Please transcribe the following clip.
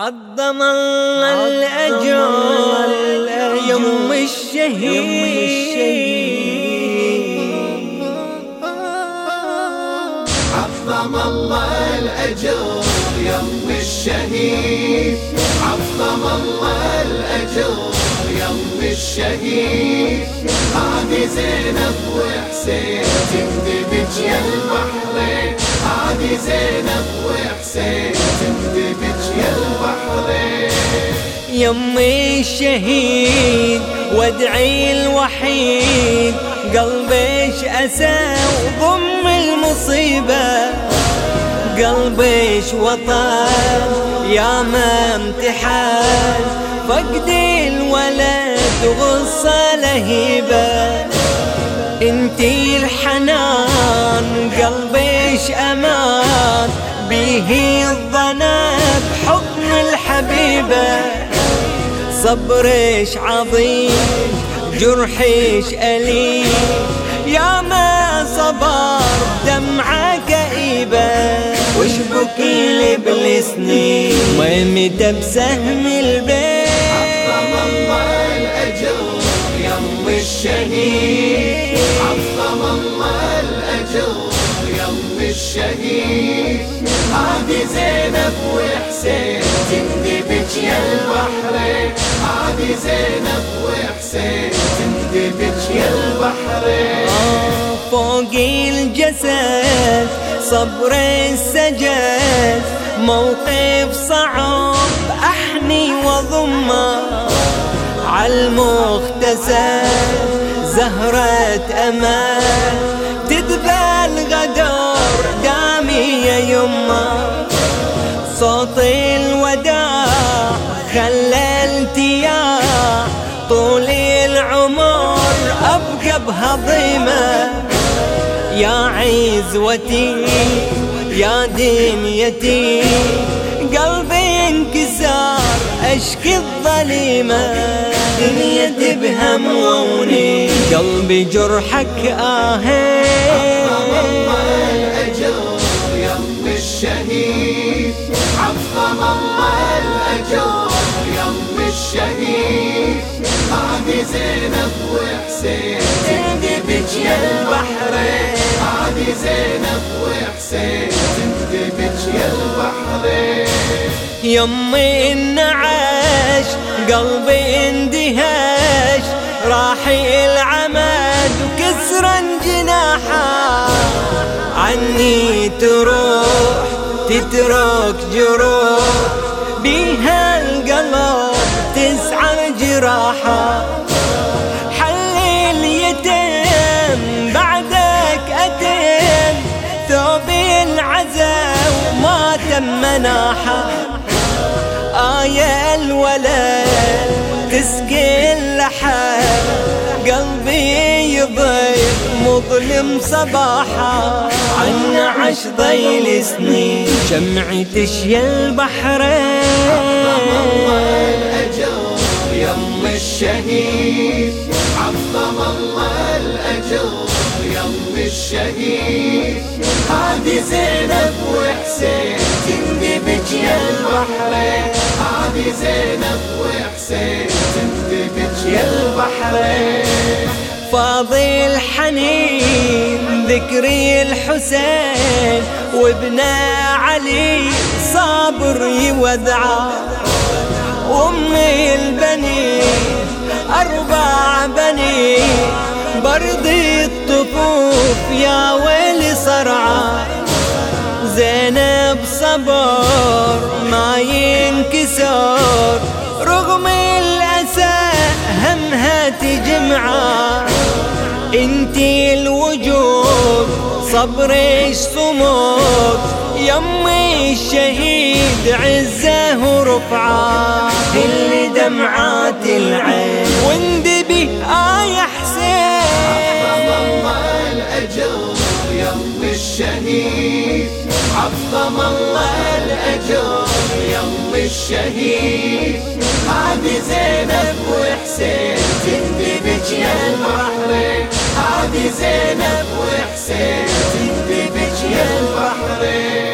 عظم الله الأجر يوم الشهيد عظم الله الأجر يوم الشهيد. عظم الله الأجر يوم الشهيد. هذه زينب وحسين تندبج يا البحرين. هذه زينب وحسين. يمي الشهيد وادعي الوحيد. قلبيش أسى وضم المصيبة. قلبيش وطن يا ما امتحان. فقد الولد غصة لهيبة. انتي الحنان قلبيش أمان. به الظنا بحضن الحبيبة. صبريش عظيم جرحيش أليم. يا ما صبر دمعة كئيبة وش بكي لي بالسنين ميمتة بسهم البيت. عظم الله الأجر يوم الشهيد عظم الله الأجر الشهيد. هذه زينب وحسين تندبج يا البحرين. هذه زينب وحسين تندبج يا البحرين. فوق الجسد صبر السجد موقف صعب أحني وضمة. عالمغتسل زهرة أمان. خلى التياع طول العمر أبقى بهضيمة. يا عزوتي يا دنيتي قلبي انكسار اشكي الظليمة. دنيتي بهموني قلبي جرحك آهين الشهيد. عظم الله الأجر. هذه زينب وحسين. تندبج يا البحرين. هذه زينب وحسين. تندبج يا البحرين. يمي النعاش قلبي اندهاش راح العمد وكسرا جناحه. عني تروح تترك جروح. بيها القلب تسعى جراحه. تم مناحة. آية الولد تسقي اللحم قلبي يضيق مظلم صباحا عن عش ضيل سنين شمعي تشيا البحرين. يوم الشهيد. الأجر يوم الشهيد. هذه زينب وحسين تندبج يا البحرين. هذه زينب وحسين تندبج يا البحرين. فاضي الحنين ذكري الحسين. وابن علي صابر يودعه أمي البنين أربع بنين برد الطفوف يا ويلي صرعة زينب صبر ما ينكسر. رغم الأسى همها تجمعه انتي الوجود صبرش صمود. يمي الشهيد عزه ورفعه اللي دمعات العين؟ واندبي عظم الله الأجر يوم الشهيد. هذه زينب وحسين تندبج يا البحرين. هذه زينب وحسين تندبج يا البحرين.